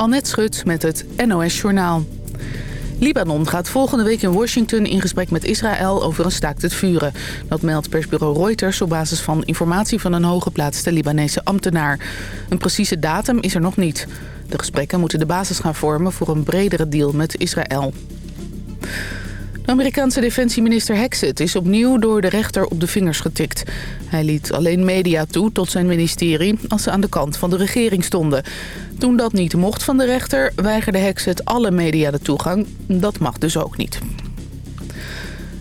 Annette Schut met het NOS Journaal. Libanon gaat volgende week in Washington in gesprek met Israël over een staakt het vuren. Dat meldt persbureau Reuters op basis van informatie van een hooggeplaatste Libanese ambtenaar. Een precieze datum is er nog niet. De gesprekken moeten de basis gaan vormen voor een bredere deal met Israël. Amerikaanse defensieminister Hexet is opnieuw door de rechter op de vingers getikt. Hij liet alleen media toe tot zijn ministerie als ze aan de kant van de regering stonden. Toen dat niet mocht van de rechter, weigerde Hexet alle media de toegang. Dat mag dus ook niet.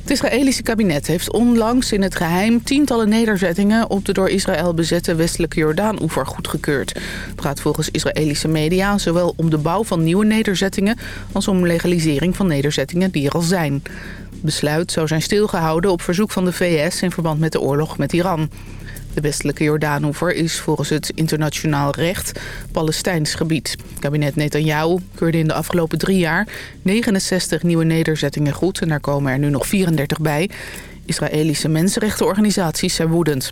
Het Israëlische kabinet heeft onlangs in het geheim tientallen nederzettingen op de door Israël bezette westelijke Jordaan-oever goedgekeurd. Het gaat volgens Israëlische media zowel om de bouw van nieuwe nederzettingen als om legalisering van nederzettingen die er al zijn. Het besluit zou zijn stilgehouden op verzoek van de VS in verband met de oorlog met Iran. De westelijke Jordaanoever is volgens het internationaal recht Palestijns gebied. Kabinet Netanyahu keurde in de afgelopen drie jaar 69 nieuwe nederzettingen goed... en daar komen er nu nog 34 bij. Israëlische mensenrechtenorganisaties zijn woedend.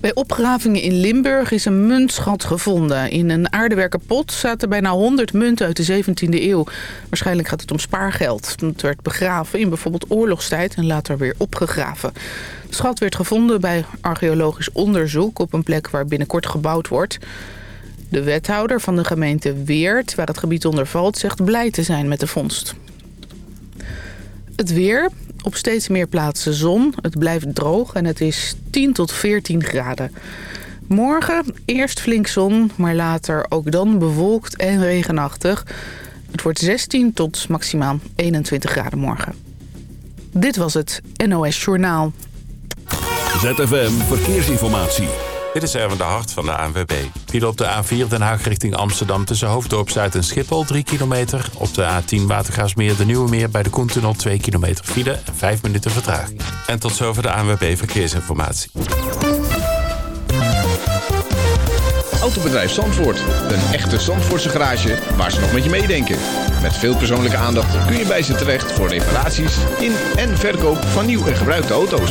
Bij opgravingen in Limburg is een muntschat gevonden. In een aardewerken pot zaten bijna 100 munten uit de 17e eeuw. Waarschijnlijk gaat het om spaargeld. Het werd begraven in bijvoorbeeld oorlogstijd en later weer opgegraven. De schat werd gevonden bij archeologisch onderzoek op een plek waar binnenkort gebouwd wordt. De wethouder van de gemeente Weert, waar het gebied onder valt, zegt blij te zijn met de vondst. Het weer. Op steeds meer plaatsen zon. Het blijft droog en het is 10 tot 14 graden. Morgen eerst flink zon, maar later ook dan bewolkt en regenachtig. Het wordt 16 tot maximaal 21 graden morgen. Dit was het NOS Journaal. ZFM Verkeersinformatie. Dit is Erwin de Hart van de ANWB. File op de A4 Den Haag richting Amsterdam tussen Hoofddorp Zuid en Schiphol 3 kilometer. Op de A10 Watergaasmeer de Nieuwe Meer bij de Koentunnel 2 kilometer file en 5 minuten vertraging. En tot zover de ANWB Verkeersinformatie. Autobedrijf Zandvoort. Een echte Zandvoortse garage waar ze nog met je meedenken. Met veel persoonlijke aandacht kun je bij ze terecht voor reparaties in en verkoop van nieuw en gebruikte auto's.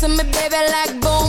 To me, baby, like boom.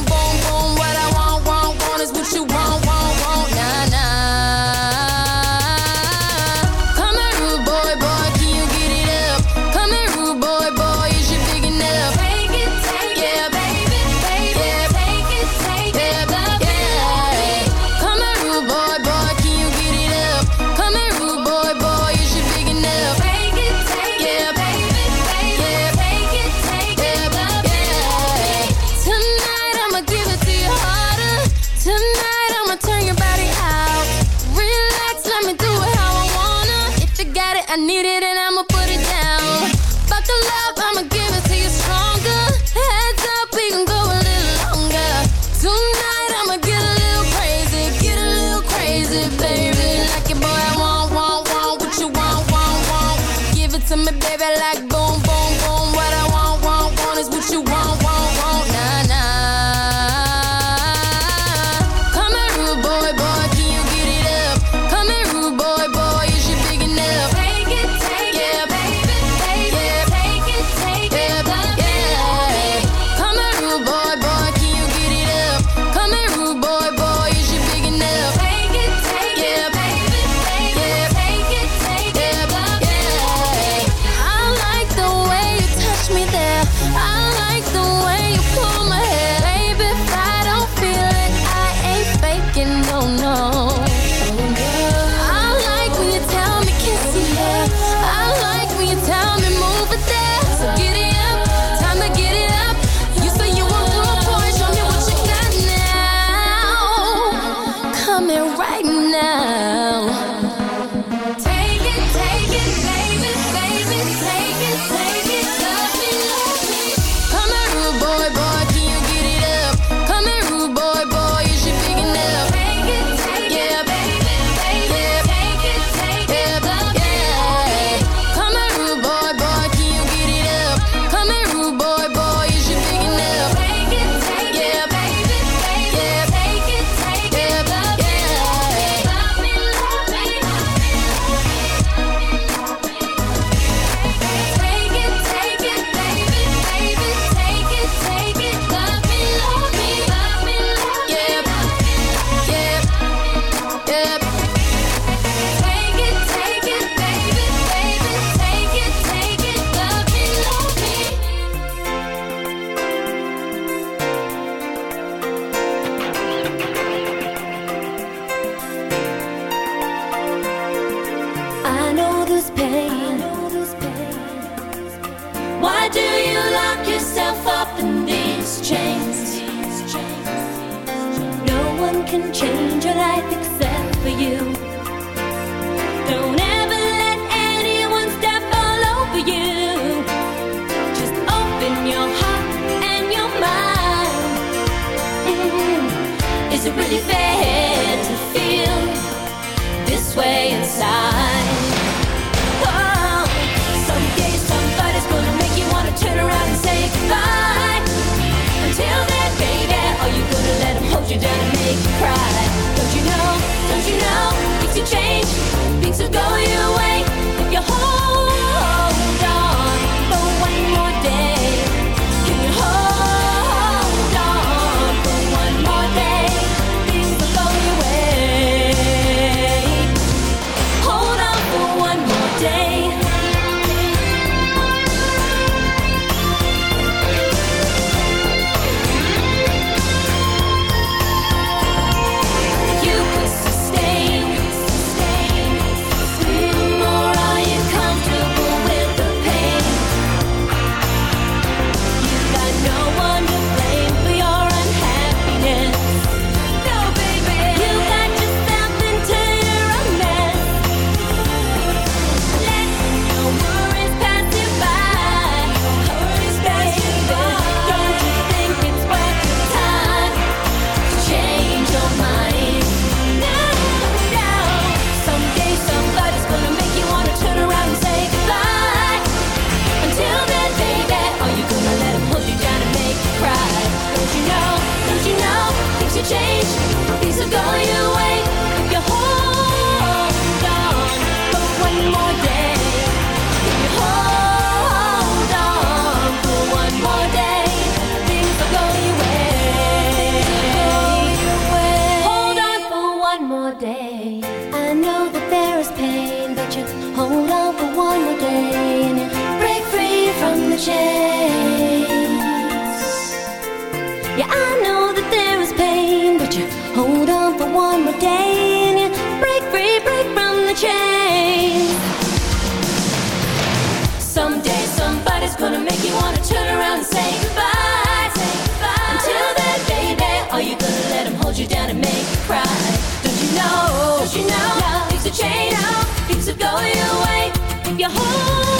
your heart.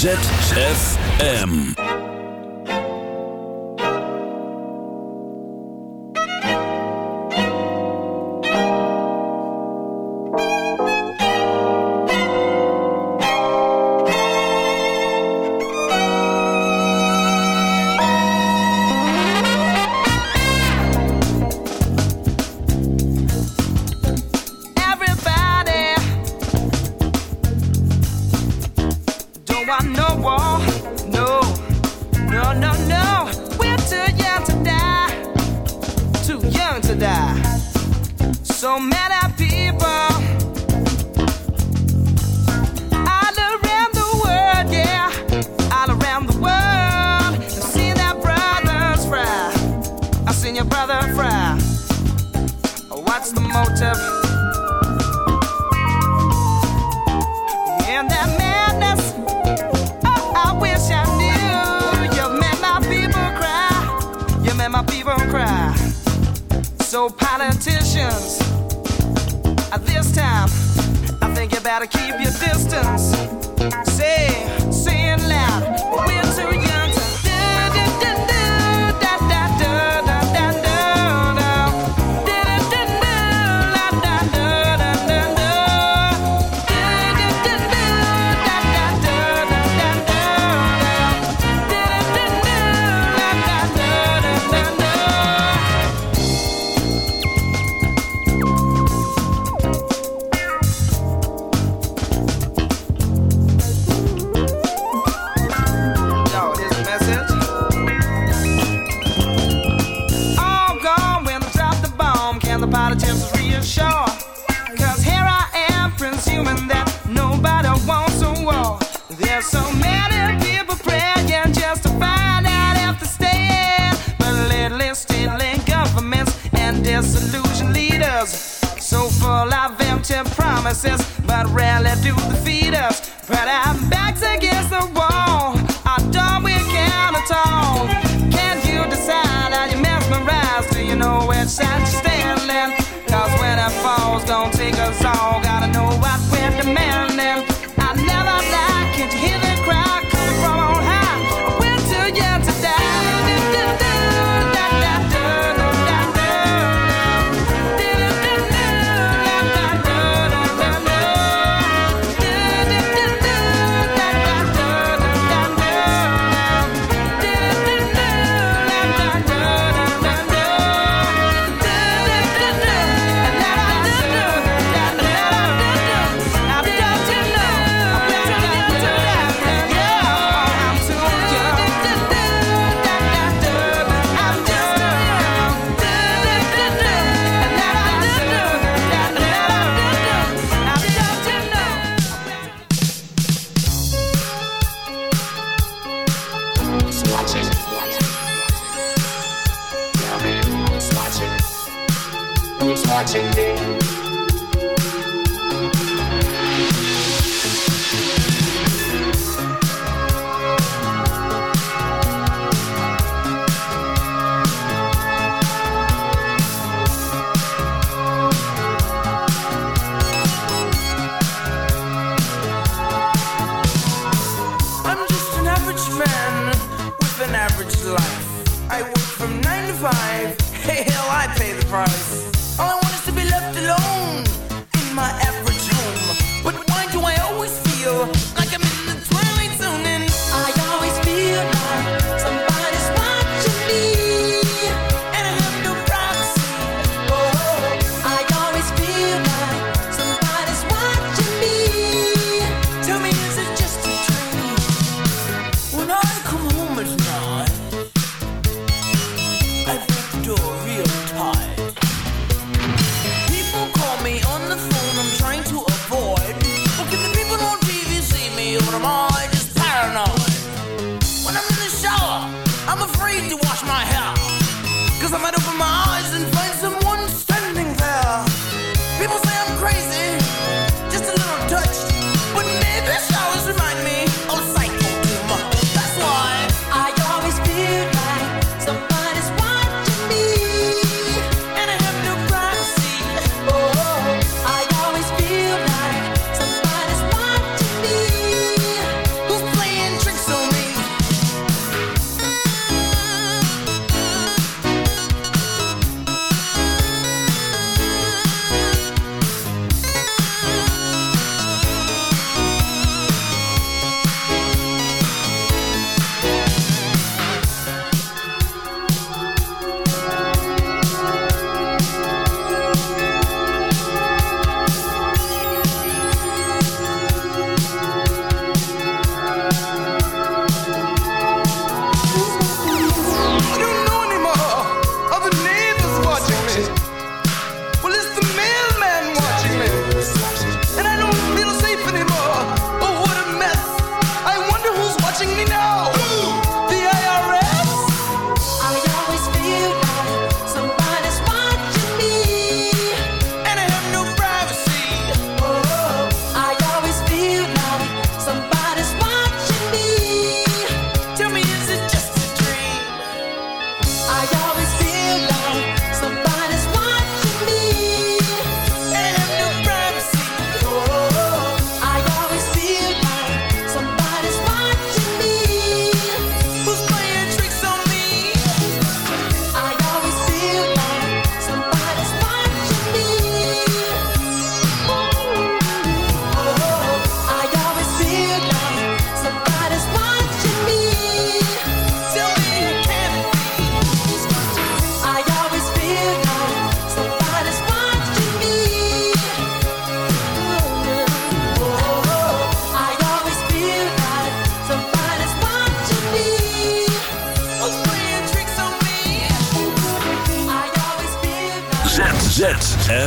ZFM. tip. And that madness, oh, I wish I knew. You made my people cry. You made my people cry. So, politicians, at this time, I think you better keep your distance. Say, gonna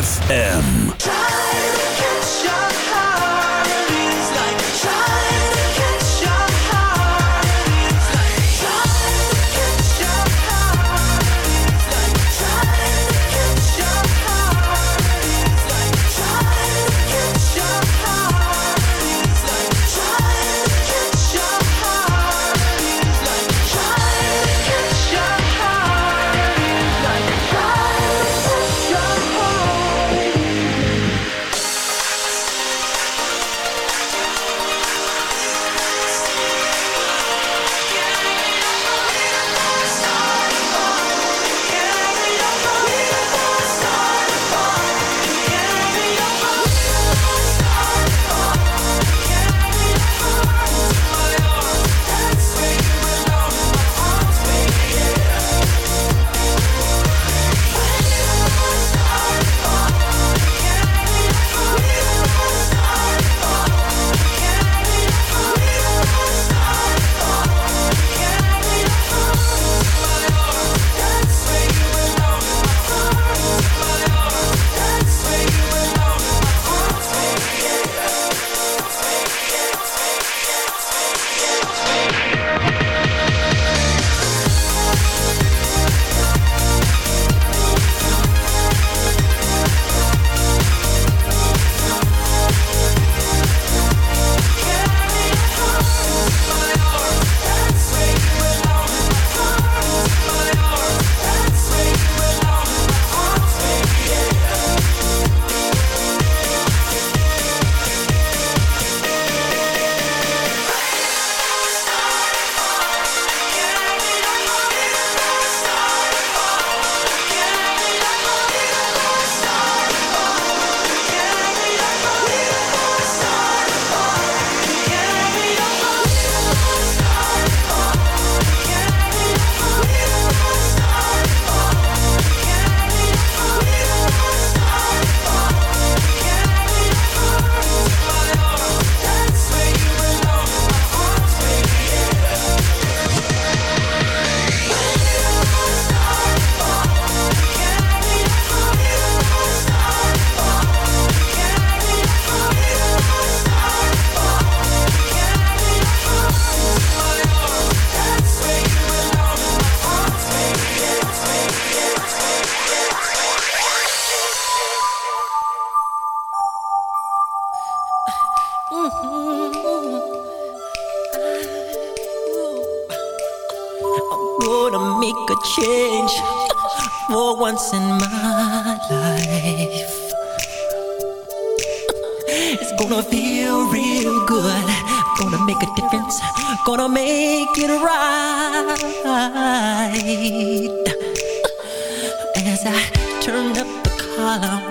ZZFM.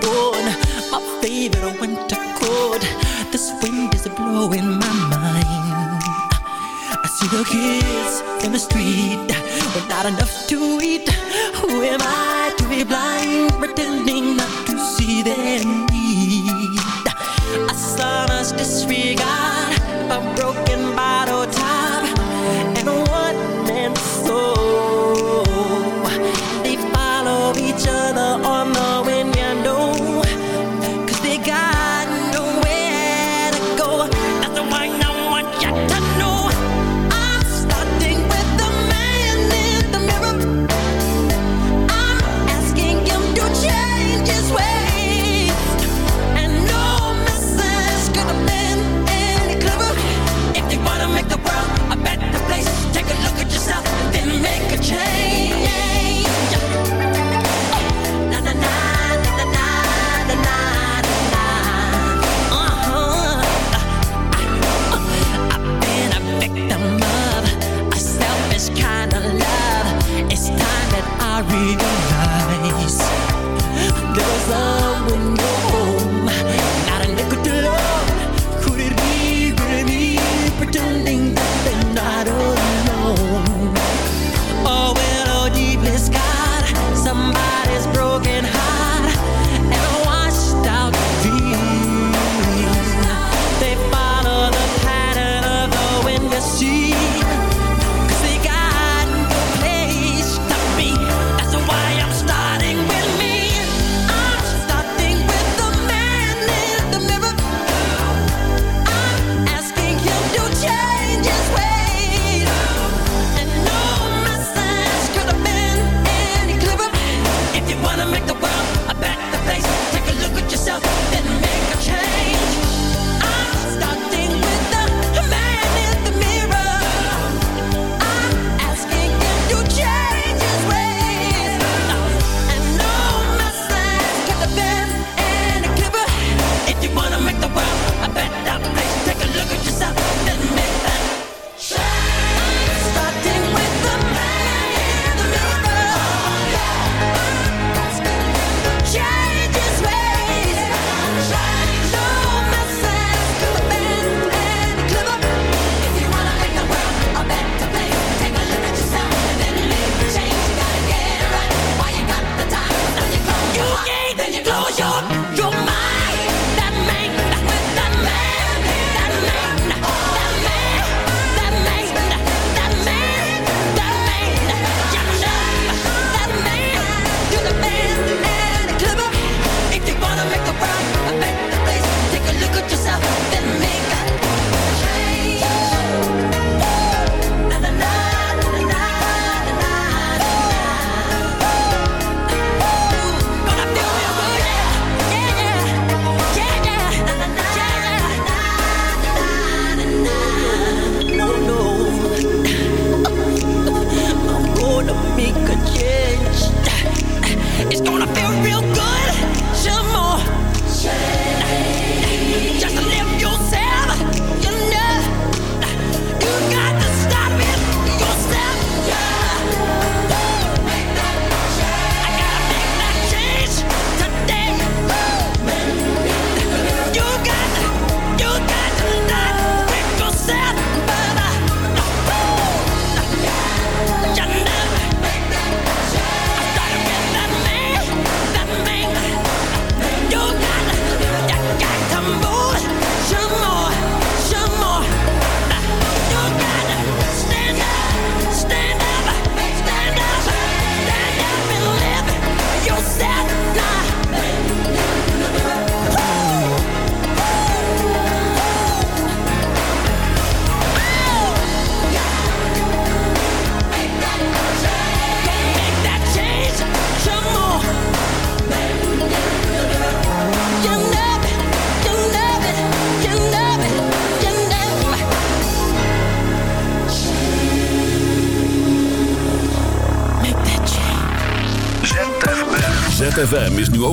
born My favorite winter coat This wind is blowing my mind. I see the kids in the street but not enough to eat. Who am I to be blind Pretending not to see their need? A sonorous disregard A broken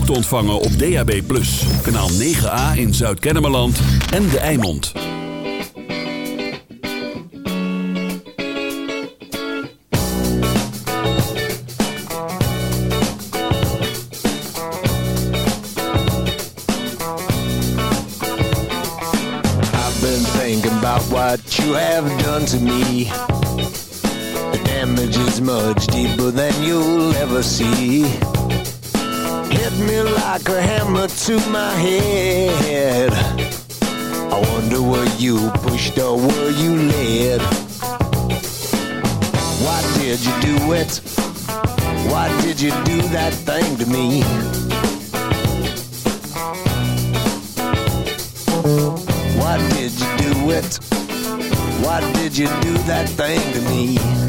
te ontvangen op DAB+. Kanaal 9A in Zuid-Kennemerland en De Eimond. I've been thinking about what you have done to me. The damage is much deeper than you'll ever see. Hammer to my head. I wonder were you pushed or were you led? Why did you do it? Why did you do that thing to me? Why did you do it? Why did you do that thing to me?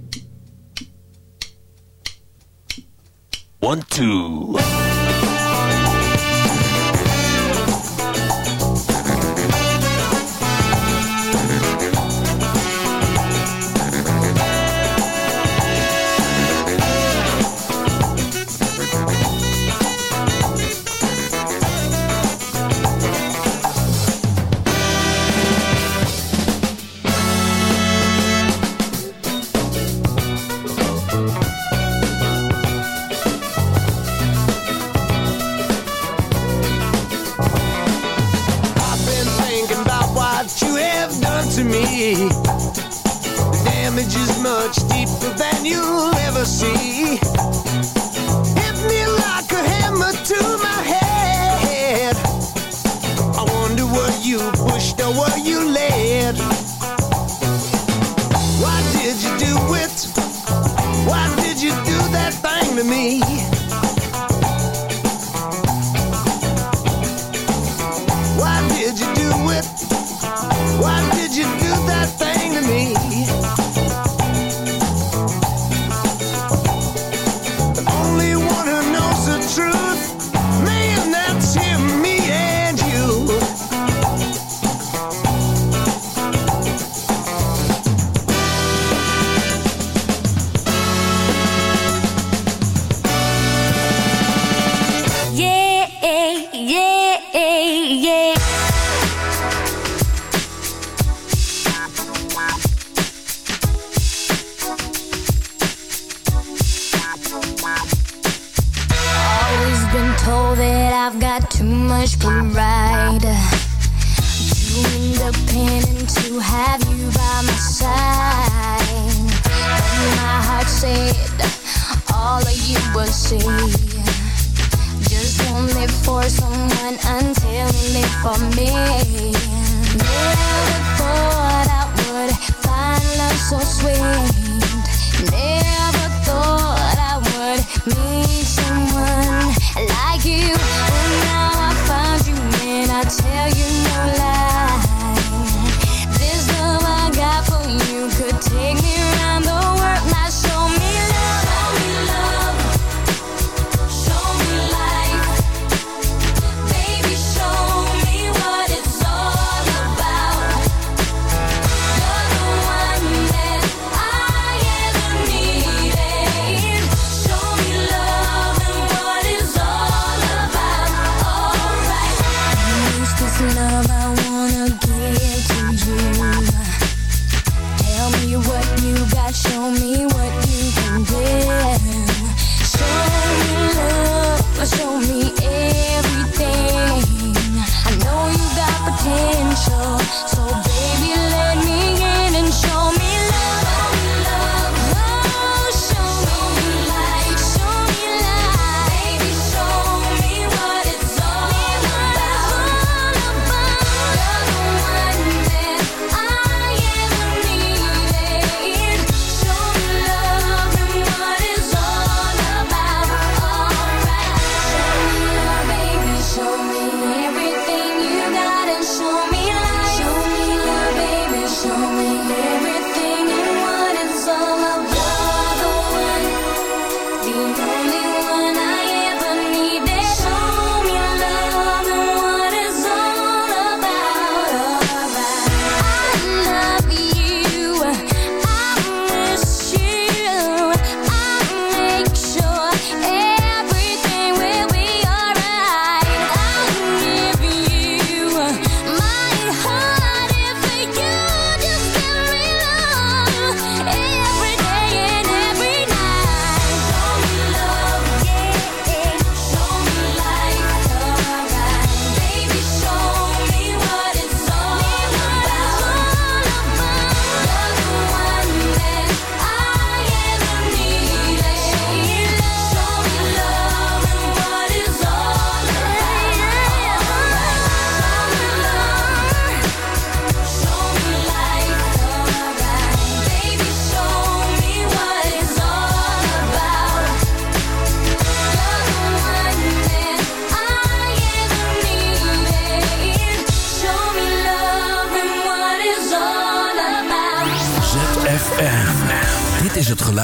One, two.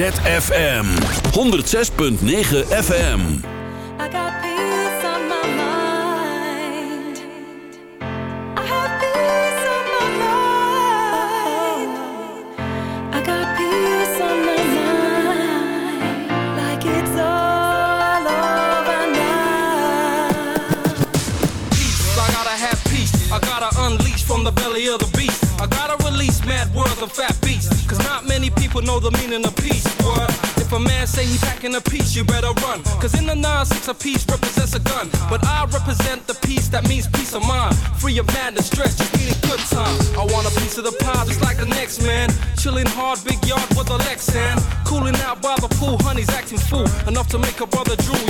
ZFM. 106.9 FM say he packing a piece, you better run. Cause in the nine, six, a piece represents a gun. But I represent the piece that means peace of mind. Free of madness, stress, just need a good time. I want a piece of the pie just like the next man. Chilling hard, big yard with a Lexan. Cooling out by the pool, honey's acting fool. Enough to make a brother drool.